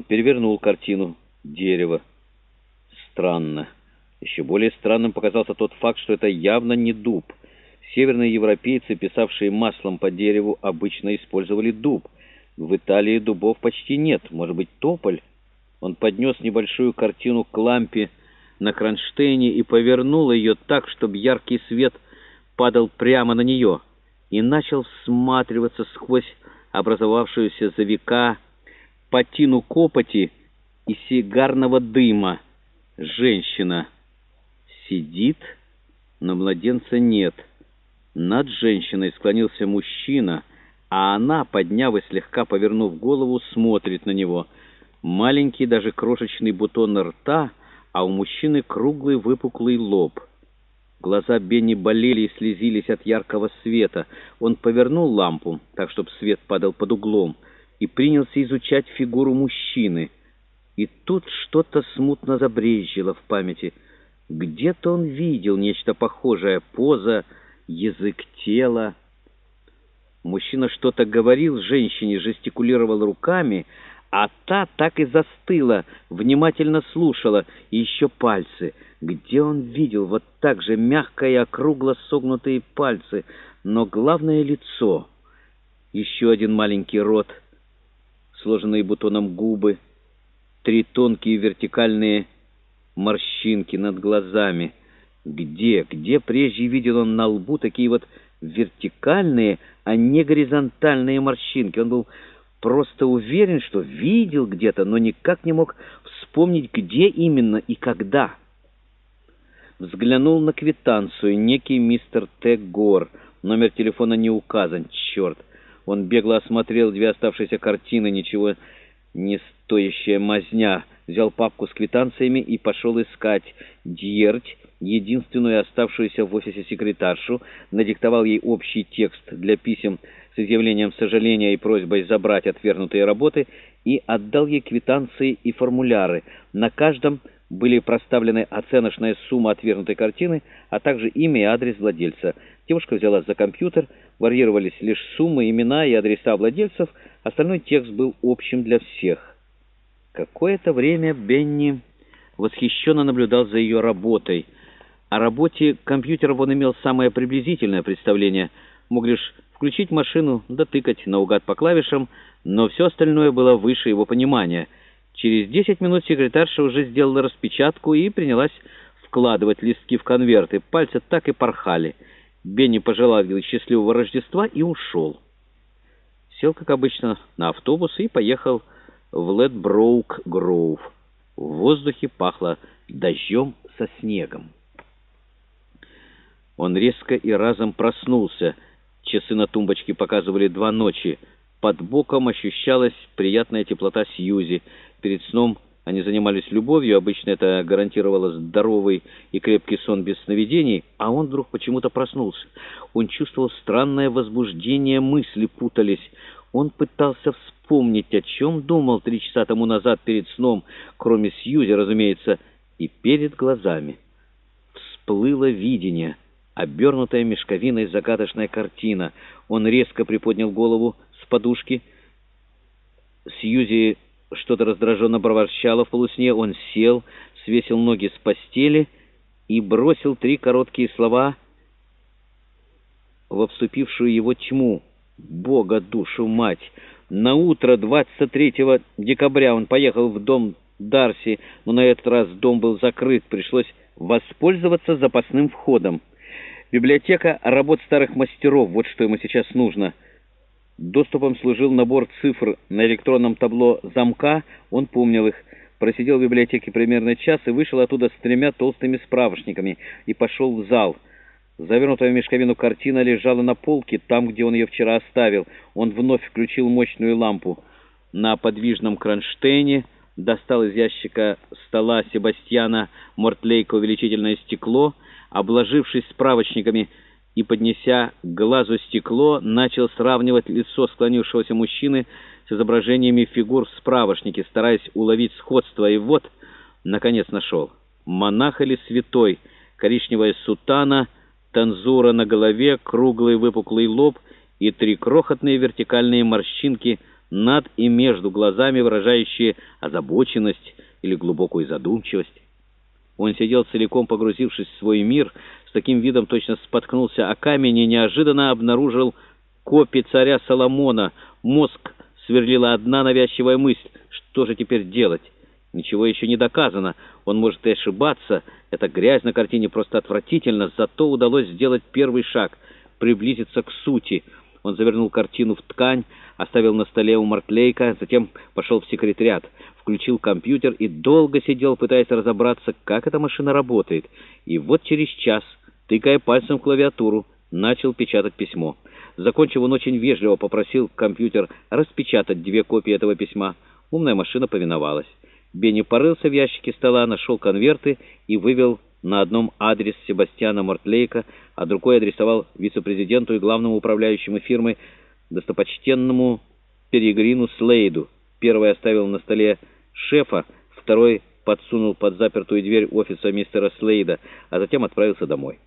Он перевернул картину. Дерево. Странно. Еще более странным показался тот факт, что это явно не дуб. Северные европейцы, писавшие маслом по дереву, обычно использовали дуб. В Италии дубов почти нет. Может быть, тополь? Он поднес небольшую картину к лампе на кронштейне и повернул ее так, чтобы яркий свет падал прямо на нее, и начал всматриваться сквозь образовавшуюся за века патину копоти и сигарного дыма. Женщина сидит, но младенца нет. Над женщиной склонился мужчина, а она, подняв и слегка повернув голову, смотрит на него. Маленький, даже крошечный бутон рта, а у мужчины круглый выпуклый лоб. Глаза Бенни болели и слезились от яркого света. Он повернул лампу, так, чтобы свет падал под углом, и принялся изучать фигуру мужчины. И тут что-то смутно забрежило в памяти. Где-то он видел нечто похожее, поза, язык тела. Мужчина что-то говорил женщине, жестикулировал руками, а та так и застыла, внимательно слушала, и еще пальцы. Где он видел вот так же мягко и округло согнутые пальцы, но главное — лицо. Еще один маленький рот, сложенные бутоном губы, три тонкие вертикальные морщинки над глазами. Где, где прежде видел он на лбу такие вот вертикальные, а не горизонтальные морщинки? Он был просто уверен, что видел где-то, но никак не мог вспомнить, где именно и когда. Взглянул на квитанцию, некий мистер Т. Гор. Номер телефона не указан, черт. Он бегло осмотрел две оставшиеся картины, ничего не стоящая мазня. Взял папку с квитанциями и пошел искать Дьерть, единственную оставшуюся в офисе секретаршу, надиктовал ей общий текст для писем с изъявлением сожаления и просьбой забрать отвергнутые работы и отдал ей квитанции и формуляры. На каждом были проставлены оценочная сумма отвергнутой картины, а также имя и адрес владельца. Девушка взялась за компьютер, варьировались лишь суммы, имена и адреса владельцев, остальной текст был общим для всех. Какое-то время Бенни восхищенно наблюдал за ее работой. О работе компьютеров он имел самое приблизительное представление, мог лишь включить машину, дотыкать наугад по клавишам, но все остальное было выше его понимания. Через 10 минут секретарша уже сделала распечатку и принялась вкладывать листки в конверты. Пальцы так и порхали. Бенни пожелал ей счастливого Рождества и ушел. Сел, как обычно, на автобус и поехал в Ледброук-Гроув. В воздухе пахло дождем со снегом. Он резко и разом проснулся — Часы на тумбочке показывали два ночи. Под боком ощущалась приятная теплота Сьюзи. Перед сном они занимались любовью, обычно это гарантировало здоровый и крепкий сон без сновидений, а он вдруг почему-то проснулся. Он чувствовал странное возбуждение, мысли путались. Он пытался вспомнить, о чем думал три часа тому назад перед сном, кроме Сьюзи, разумеется, и перед глазами. Всплыло видение — обернутая мешковиной загадочная картина. Он резко приподнял голову с подушки. Сьюзи что-то раздраженно проворчала в полусне. Он сел, свесил ноги с постели и бросил три короткие слова во вступившую его тьму. «Бога, душу, мать!» На утро 23 декабря он поехал в дом Дарси, но на этот раз дом был закрыт. Пришлось воспользоваться запасным входом. Библиотека работ старых мастеров, вот что ему сейчас нужно. Доступом служил набор цифр на электронном табло замка, он помнил их. Просидел в библиотеке примерно час и вышел оттуда с тремя толстыми справочниками и пошел в зал. Завернутая в мешковину картина лежала на полке, там, где он ее вчера оставил. Он вновь включил мощную лампу. На подвижном кронштейне достал из ящика стола Себастьяна Мортлейка увеличительное стекло — обложившись справочниками и, поднеся к глазу стекло, начал сравнивать лицо склонившегося мужчины с изображениями фигур в справочнике, стараясь уловить сходство, и вот, наконец, нашел. Монах или святой, коричневая сутана, танзура на голове, круглый выпуклый лоб и три крохотные вертикальные морщинки над и между глазами, выражающие озабоченность или глубокую задумчивость. Он сидел целиком погрузившись в свой мир, с таким видом точно споткнулся о камень и неожиданно обнаружил копии царя Соломона. Мозг сверлила одна навязчивая мысль. Что же теперь делать? Ничего еще не доказано. Он может и ошибаться. Эта грязь на картине просто отвратительно. Зато удалось сделать первый шаг — приблизиться к сути. Он завернул картину в ткань, оставил на столе у Мартлейка, затем пошел в секретариат, включил компьютер и долго сидел, пытаясь разобраться, как эта машина работает. И вот через час, тыкая пальцем в клавиатуру, начал печатать письмо. Закончив, он очень вежливо попросил компьютер распечатать две копии этого письма. Умная машина повиновалась. Бенни порылся в ящике стола, нашел конверты и вывел на одном адрес Себастьяна Мортлейка, а другой адресовал вице-президенту и главному управляющему фирмы достопочтенному Перегрину Слейду. Первый оставил на столе шефа, второй подсунул под запертую дверь офиса мистера Слейда, а затем отправился домой.